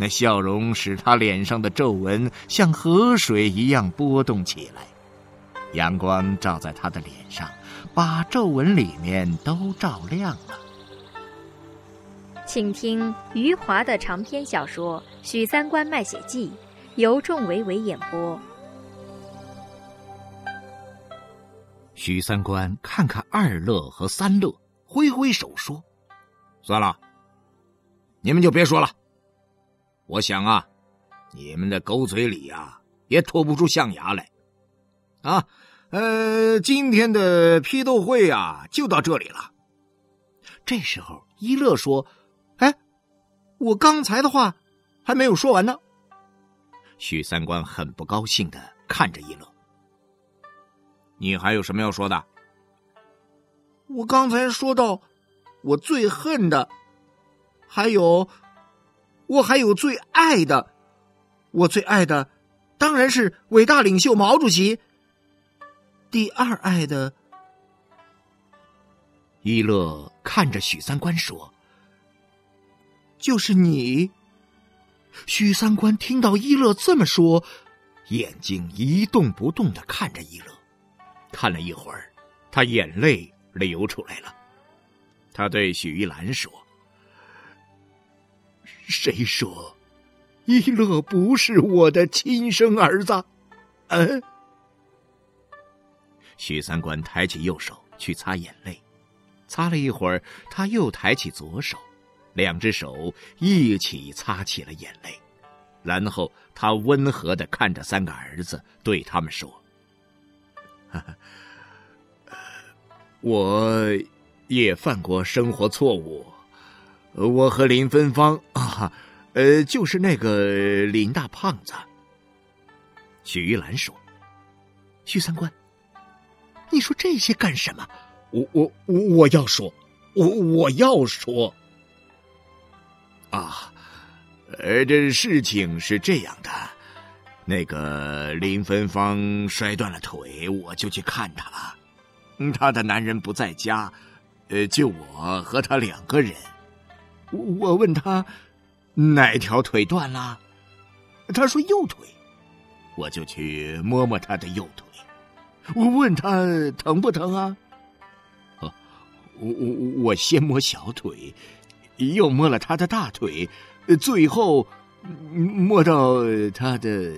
那笑容使他脸上的皱纹像河水一样波动起来。阳光照在他的脸上，把皱纹里面都照亮了。请听余华的长篇小说《许三观卖血记》，由仲维维演播。许三观看看二乐和三乐，挥挥手说：“算了，你们就别说了。我想啊，你们的狗嘴里呀也吐不出象牙来。啊，呃，今天的批斗会啊就到这里了。”这时候，一乐说：“哎，我刚才的话还没有说完呢。”许三观很不高兴的看着一乐。你还有什么要说的？我刚才说到，我最恨的，还有，我还有最爱的，我最爱的，当然是伟大领袖毛主席。第二爱的，一乐看着许三观说：“就是你。”许三观听到一乐这么说，眼睛一动不动的看着一乐。看了一会儿，他眼泪流出来了。他对许玉兰说：“谁说一乐不是我的亲生儿子？”嗯。许三观抬起右手去擦眼泪，擦了一会儿，他又抬起左手，两只手一起擦起了眼泪。然后他温和的看着三个儿子，对他们说。我也犯过生活错误，我和林芬芳 啊，呃，就是那个林大胖子。许玉兰说：“许三观，你说这些干什么？我我我要说，我我要说。啊，呃，这事情是这样的。”那个林芬芳摔断了腿，我就去看她了。她的男人不在家，呃，就我和她两个人。我问他哪条腿断了，他说右腿，我就去摸摸他的右腿。我问他疼不疼啊？我我我先摸小腿，又摸了他的大腿，最后。摸到他的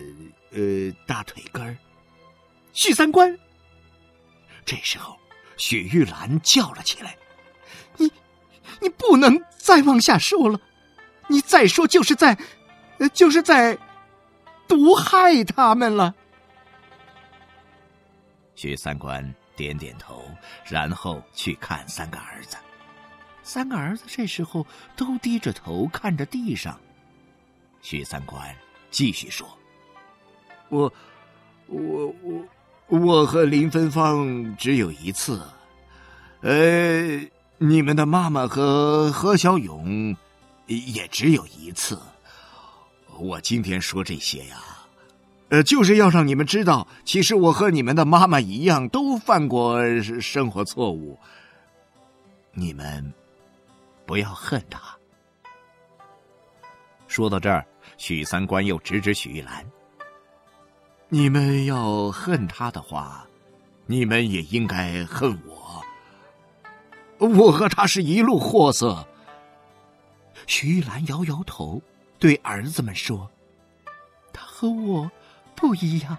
呃大腿根儿，许三观。这时候，许玉兰叫了起来：“，你不能再往下说了，你再说就是在，就是在毒害他们了。”许三观点点头，然后去看三个儿子。三个儿子这时候都低着头看着地上。许三观继续说：“我，我，我，我和林芬芳只有一次，呃，你们的妈妈和何小勇也只有一次。我今天说这些呀，呃，就是要让你们知道，其实我和你们的妈妈一样，都犯过生活错误。你们不要恨他。”说到这儿。许三观又指指许玉兰：“你们要恨他的话，你们也应该恨我。我和他是一路货色。”徐玉兰摇摇头，对儿子们说：“他和我不一样，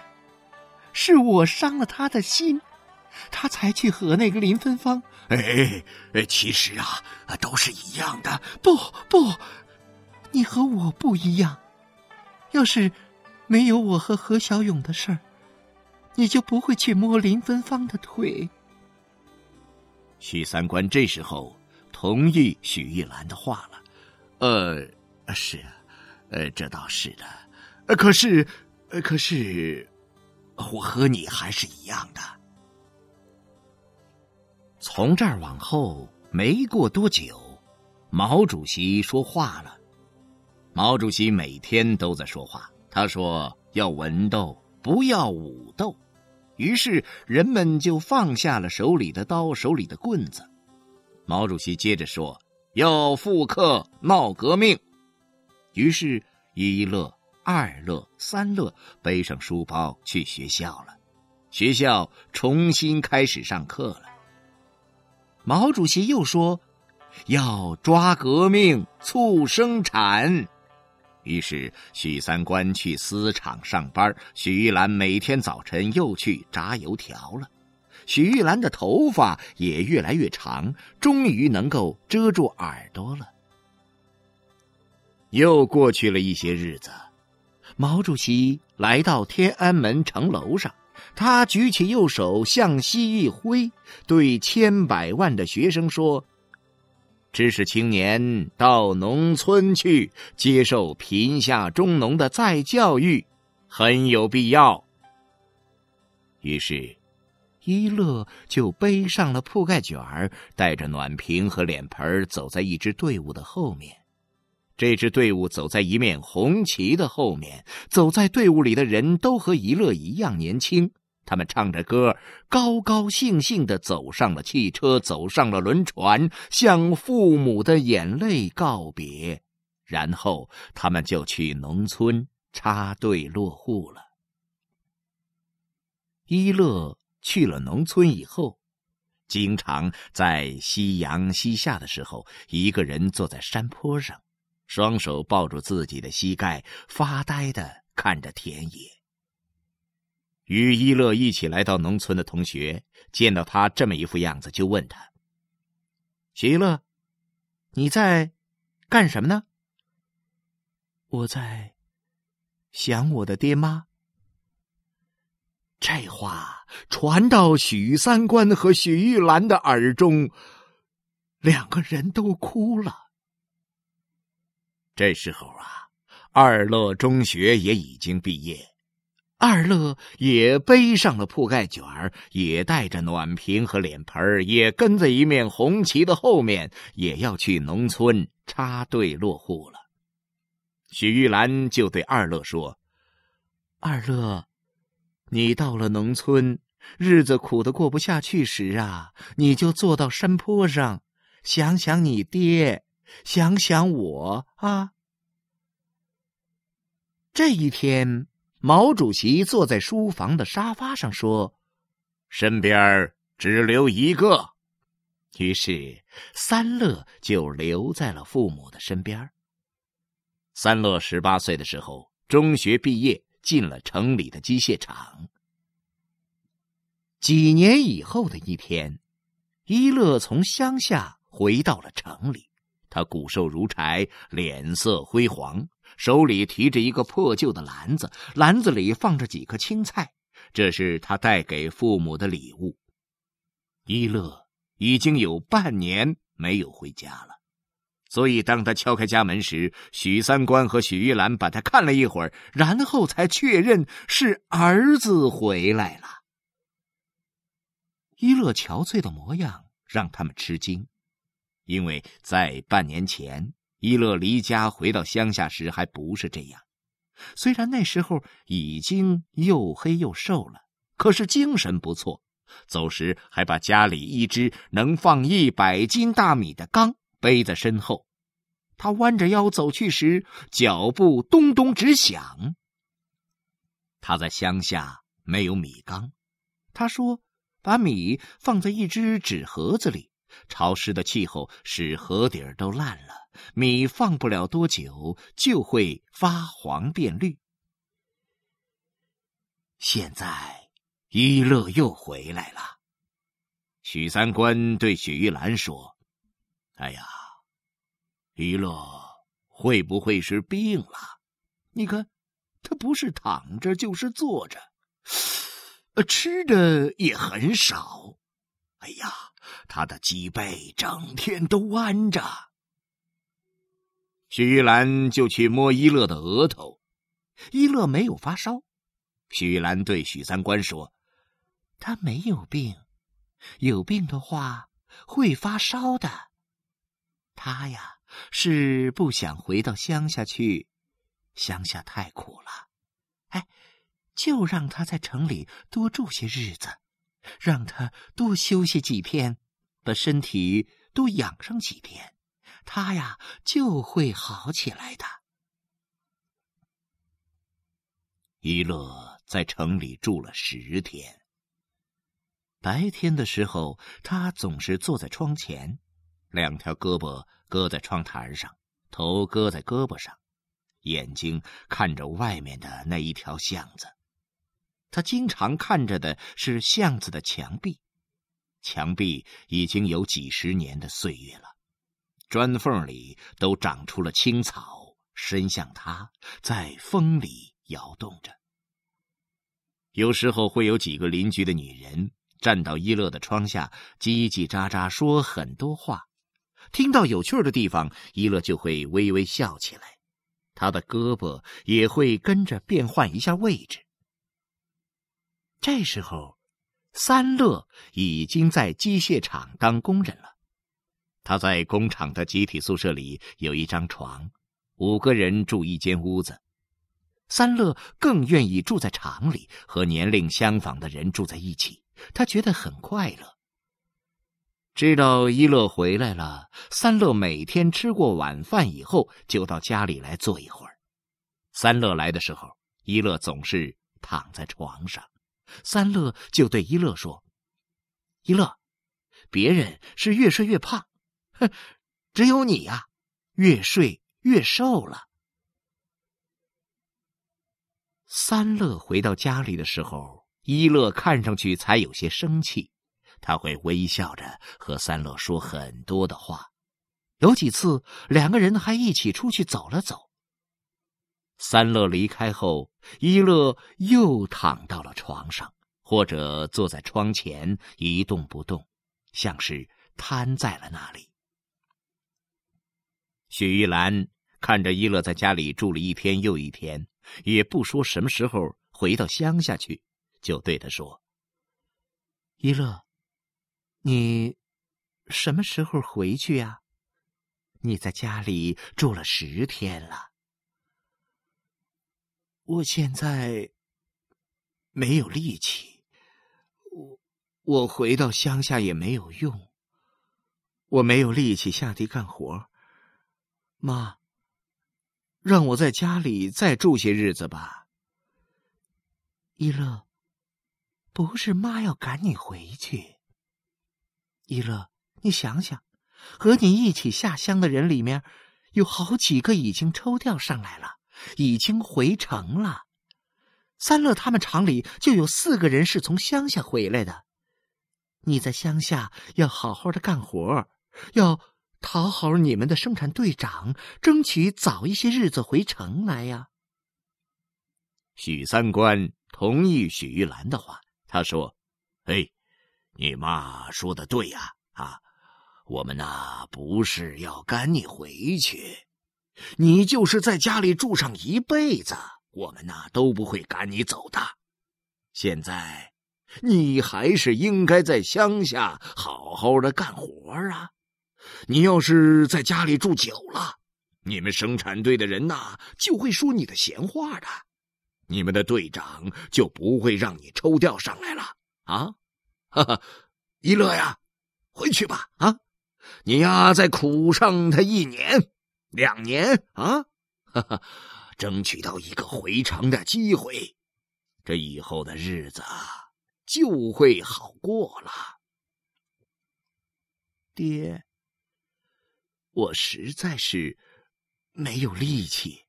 是我伤了他的心，他才去和那个林芬芳。哎，其实啊，都是一样的。不不，你和我不一样。”要是没有我和何小勇的事儿，你就不会去摸林芬芳的腿。许三观这时候同意许玉兰的话了。呃，是啊，呃，这倒是的。呃，可是，可是，我和你还是一样的。从这儿往后没过多久，毛主席说话了。毛主席每天都在说话，他说要文斗，不要武斗。于是人们就放下了手里的刀，手里的棍子。毛主席接着说要复课，闹革命。于是一乐、二乐、三乐背上书包去学校了，学校重新开始上课了。毛主席又说要抓革命，促生产。于是，许三观去丝厂上班，许玉兰每天早晨又去炸油条了。许玉兰的头发也越来越长，终于能够遮住耳朵了。又过去了一些日子，毛主席来到天安门城楼上，他举起右手向西一挥，对千百万的学生说。知识青年到农村去接受贫下中农的再教育，很有必要。于是，一乐就背上了铺盖卷儿，带着暖瓶和脸盆走在一支队伍的后面。这支队伍走在一面红旗的后面，走在队伍里的人都和一乐一样年轻。他们唱着歌，高高兴兴的走上了汽车，走上了轮船，向父母的眼泪告别。然后，他们就去农村插队落户了。一乐去了农村以后，经常在夕阳西下的时候，一个人坐在山坡上，双手抱住自己的膝盖，发呆的看着田野。与一乐一起来到农村的同学见到他这么一副样子，就问他：“许一乐，你在干什么呢？”“我在想我的爹妈。”这话传到许三观和许玉兰的耳中，两个人都哭了。这时候啊，二乐中学也已经毕业。二乐也背上了铺盖卷儿，也带着暖瓶和脸盆也跟在一面红旗的后面，也要去农村插队落户了。许玉兰就对二乐说：“二乐，你到了农村，日子苦的过不下去时啊，你就坐到山坡上，想想你爹，想想我啊。”这一天。毛主席坐在书房的沙发上说：“身边只留一个。”于是三乐就留在了父母的身边。三乐十八岁的时候，中学毕业，进了城里的机械厂。几年以后的一天，一乐从乡下回到了城里，他骨瘦如柴，脸色灰黄。手里提着一个破旧的篮子，篮子里放着几颗青菜，这是他带给父母的礼物。一乐已经有半年没有回家了，所以当他敲开家门时，许三观和许玉兰把他看了一会儿，然后才确认是儿子回来了。一乐憔悴的模样让他们吃惊，因为在半年前。一乐离家回到乡下时还不是这样，虽然那时候已经又黑又瘦了，可是精神不错。走时还把家里一只能放一百斤大米的缸背在身后。他弯着腰走去时，脚步咚咚直响。他在乡下没有米缸，他说：“把米放在一只纸盒子里。”潮湿的气候使河底儿都烂了，米放不了多久就会发黄变绿。现在，一乐又回来了。许三观对许玉兰说：“哎呀，一乐会不会是病了？你看，他不是躺着就是坐着，呃，吃的也很少。哎呀！”他的脊背整天都弯着。许玉兰就去摸一乐的额头，一乐没有发烧。许玉兰对许三观说：“他没有病，有病的话会发烧的。他呀是不想回到乡下去，乡下太苦了。哎，就让他在城里多住些日子，让他多休息几天，把身体多养上几天，他呀就会好起来的。”一乐。在城里住了十天。白天的时候，他总是坐在窗前，两条胳膊搁在窗台上，头搁在胳膊上，眼睛看着外面的那一条巷子。他经常看着的是巷子的墙壁，墙壁已经有几十年的岁月了，砖缝里都长出了青草，伸向他，在风里摇动着。有时候会有几个邻居的女人站到一乐的窗下，叽叽喳喳说很多话。听到有趣的地方，一乐就会微微笑起来，他的胳膊也会跟着变换一下位置。这时候，三乐已经在机械厂当工人了。他在工厂的集体宿舍里有一张床，五个人住一间屋子。三乐更愿意住在厂里，和年龄相仿的人住在一起，他觉得很快乐。知道一乐回来了，三乐每天吃过晚饭以后，就到家里来坐一会儿。三乐来的时候，一乐总是躺在床上，三乐就对一乐说：“一乐，别人是越睡越胖，哼，只有你呀，越睡越瘦了。”三乐回到家里的时候，一乐看上去才有些生气。他会微笑着和三乐说很多的话，有几次两个人还一起出去走了走。三乐离开后，一乐又躺到了床上，或者坐在窗前一动不动，像是瘫在了那里。许玉兰看着一乐在家里住了一天又一天。也不说什么时候回到乡下去，就对他说：“一乐，你什么时候回去呀？你在家里住了十天了，我现在没有力气，我我回到乡下也没有用，我没有力气下地干活，妈。”让我在家里再住些日子吧，一乐。不是妈要赶你回去，一乐，你想想，和你一起下乡的人里面，有好几个已经抽调上来了，已经回城了。三乐他们厂里就有四个人是从乡下回来的。你在乡下要好好的干活，要。讨好你们的生产队长，争取早一些日子回城来呀。许三观同意许玉兰的话，他说：“哎，你妈说的对呀，啊，我们呐不是要赶你回去，你就是在家里住上一辈子，我们呐都不会赶你走的。现在，你还是应该在乡下好好的干活啊。”你要是在家里住久了，你们生产队的人呐就会说你的闲话的，你们的队长就不会让你抽调上来了啊！哈哈，一乐呀，回去吧啊！你呀再苦上他一年、两年啊！哈哈，争取到一个回城的机会，这以后的日子就会好过了，爹。我实在是没有力气，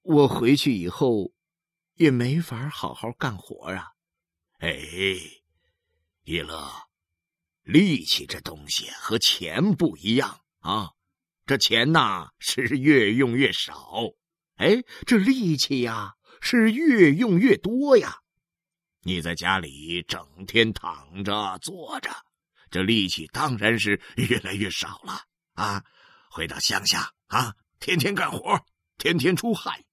我回去以后也没法好好干活啊！哎，一乐，力气这东西和钱不一样啊！这钱呐是越用越少，哎，这力气呀是越用越多呀！你在家里整天躺着坐着。这力气当然是越来越少了啊！回到乡下，啊，天天干活，天天出汗，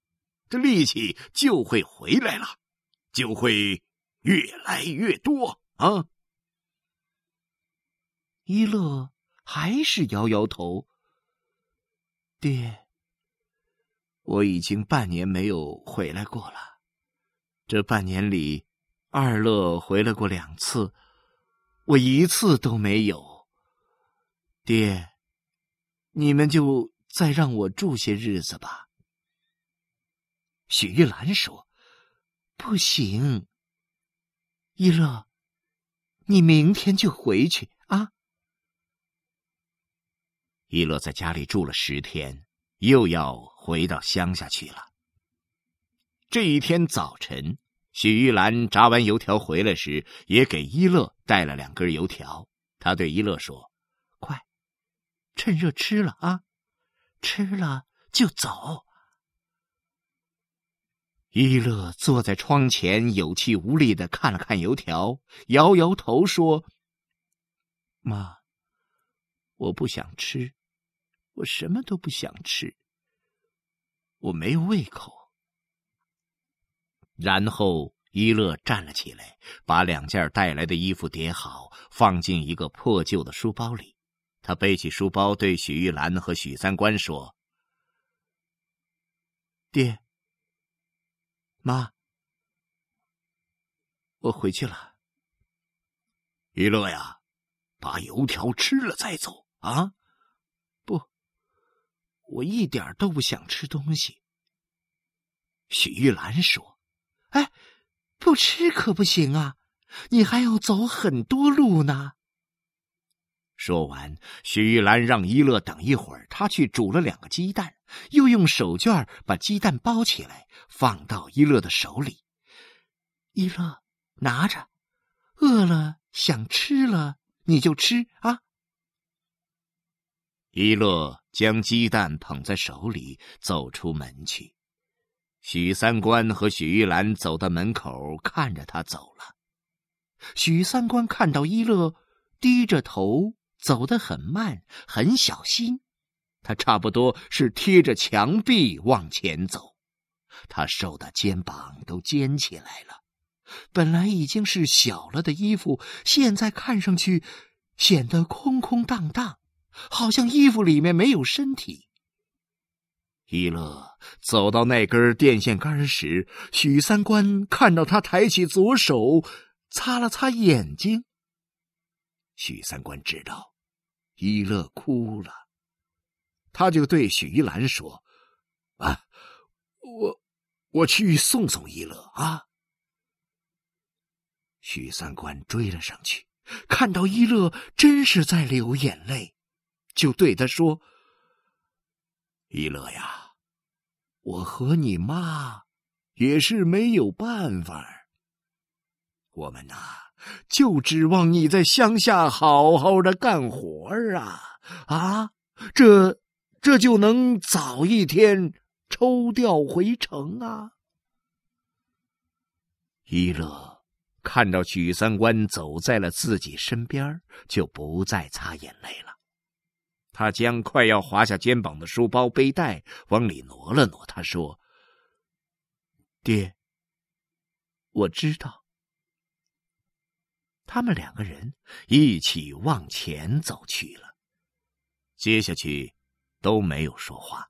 这力气就会回来了，就会越来越多啊。一乐还是摇摇头。爹，我已经半年没有回来过了。这半年里，二乐回来过两次，我一次都没有。爹，你们就再让我住些日子吧。许玉兰说：“不行，一乐，你明天就回去啊。”一乐在家里住了十天，又要回到乡下去了。这一天早晨，许玉兰炸完油条回来时，也给一乐带了两根油条。他对一乐说：“快，趁热吃了啊，吃了就走。”一乐坐在窗前，有气无力的看了看油条，摇摇头说：“妈，我不想吃。”我什么都不想吃，我没有胃口。然后一乐站了起来，把两件带来的衣服叠好，放进一个破旧的书包里。他背起书包，对许玉兰和许三观说：“爹，妈，我回去了。一乐呀，把油条吃了再走啊。”我一点都不想吃东西。许玉兰说：“哎，不吃可不行啊，你还要走很多路呢。”说完，许玉兰让一乐等一会儿，他去煮了两个鸡蛋，又用手绢把鸡蛋包起来，放到一乐的手里。一乐拿着，饿了想吃了你就吃啊。一乐。将鸡蛋捧在手里，走出门去。许三观和许玉兰走到门口，看着他走了。许三观看到一乐低着头走得很慢，很小心，他差不多是贴着墙壁往前走。他瘦的肩膀都尖起来了，本来已经是小了的衣服，现在看上去显得空空荡荡。好像衣服里面没有身体。一乐走到那根电线杆时，许三观看到他抬起左手，擦了擦眼睛。许三观知道一乐哭了，他就对许玉兰说：“啊，我我去送送一乐啊。”许三观追了上去，看到一乐真是在流眼泪。就对他说：“一乐呀，我和你妈也是没有办法。我们呐，就指望你在乡下好好的干活啊啊，这这就能早一天抽调回城啊。”一乐看到许三观走在了自己身边，就不再擦眼泪了。他将快要滑下肩膀的书包背带往里挪了挪，他说：“爹，我知道。”他们两个人一起往前走去了。接下去都没有说话。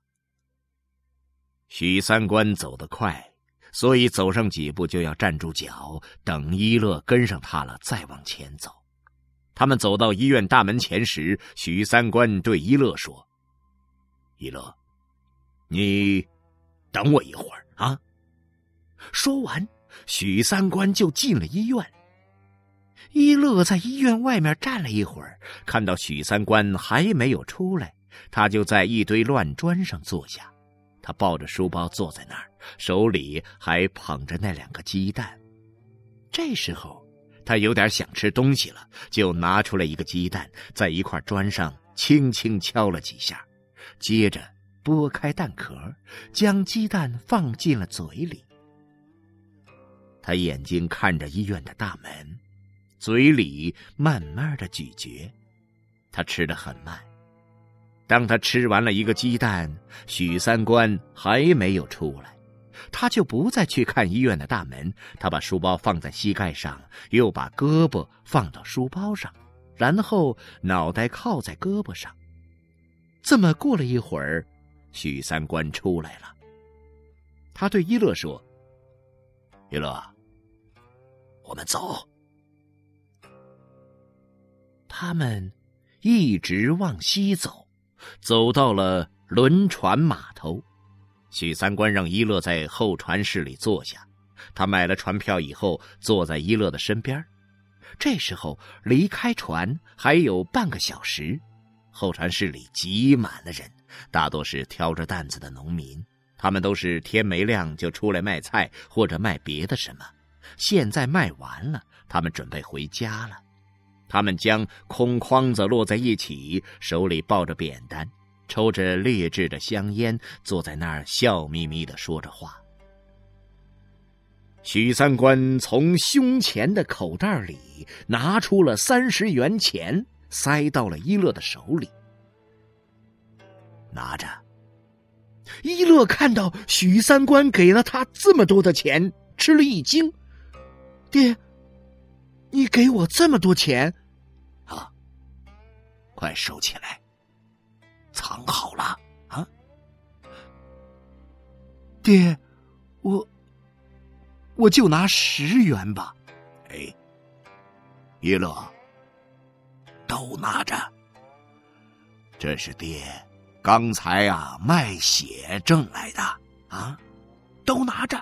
许三观走得快，所以走上几步就要站住脚，等一乐跟上他了，再往前走。他们走到医院大门前时，许三观对一乐说：“一乐，你等我一会儿啊。”说完，许三观就进了医院。一乐在医院外面站了一会儿，看到许三观还没有出来，他就在一堆乱砖上坐下。他抱着书包坐在那儿，手里还捧着那两个鸡蛋。这时候。他有点想吃东西了，就拿出来一个鸡蛋，在一块砖上轻轻敲了几下，接着剥开蛋壳，将鸡蛋放进了嘴里。他眼睛看着医院的大门，嘴里慢慢的咀嚼，他吃的很慢。当他吃完了一个鸡蛋，许三观还没有出来，他就不再去看医院的大门。他把书包放在膝盖上，又把胳膊放到书包上，然后脑袋靠在胳膊上。这么过了一会儿，许三观出来了。他对一乐说：“一乐，我们走。”他们一直往西走。走到了轮船码头，许三观让一乐在候船室里坐下。他买了船票以后，坐在一乐的身边。这时候离开船还有半个小时，候船室里挤满了人，大多是挑着担子的农民。他们都是天没亮就出来卖菜或者卖别的什么。现在卖完了，他们准备回家了。他们将空筐子摞在一起，手里抱着扁担，抽着劣质的香烟，坐在那儿笑眯眯的说着话。许三观从胸前的口袋里拿出了三十元钱，塞到了一乐的手里。拿着，一乐看到许三观给了他这么多的钱，吃了一惊：“爹，你给我这么多钱？”啊快收起来，藏好了啊！爹，我我就拿十元吧。哎，一乐，都拿着。这是爹刚才啊卖血挣来的啊，都拿着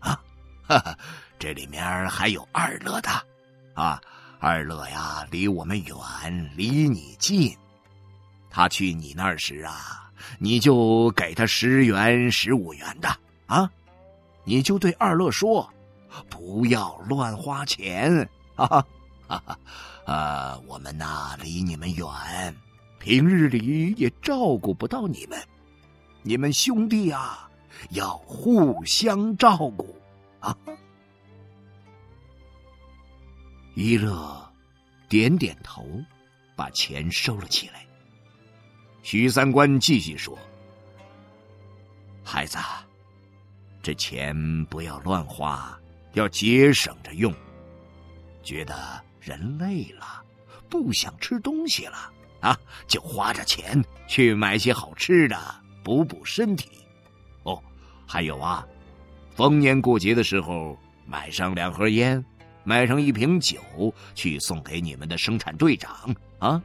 啊！哈哈，这里面还有二乐的啊。二乐呀，离我们远，离你近。他去你那儿时啊，你就给他十元、十五元的啊。你就对二乐说，不要乱花钱哈哈 哈哈。啊，我们呐离你们远，平日里也照顾不到你们。你们兄弟啊，要互相照顾啊。一乐点点头，把钱收了起来。许三观继续说：“孩子，这钱不要乱花，要节省着用。觉得人累了，不想吃东西了啊，就花着钱去买些好吃的，补补身体。哦，还有啊，逢年过节的时候，买上两盒烟。”买上一瓶酒去送给你们的生产队长啊，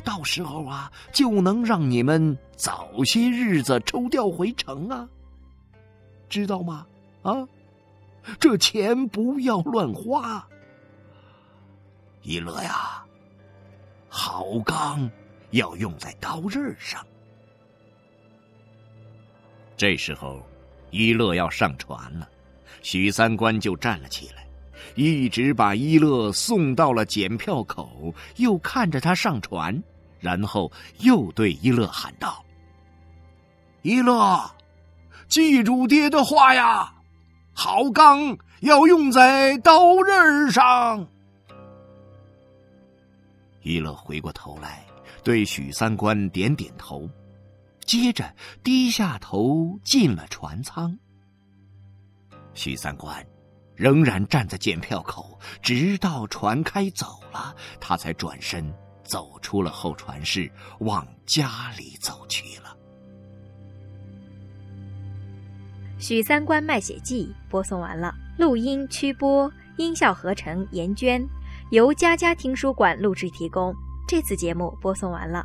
到时候啊就能让你们早些日子抽调回城啊，知道吗？啊，这钱不要乱花。一乐呀，好钢要用在刀刃上。这时候，一乐要上船了，许三观就站了起来。一直把一乐送到了检票口，又看着他上船，然后又对一乐喊道：“一乐，记住爹的话呀，好钢要用在刀刃上。”一乐回过头来，对许三观点点头，接着低下头进了船舱。许三观。仍然站在检票口，直到船开走了，他才转身走出了候传室，往家里走去了。《许三观卖血记》播送完了，录音、曲播、音效合成严娟，由佳佳听书馆录制提供。这次节目播送完了。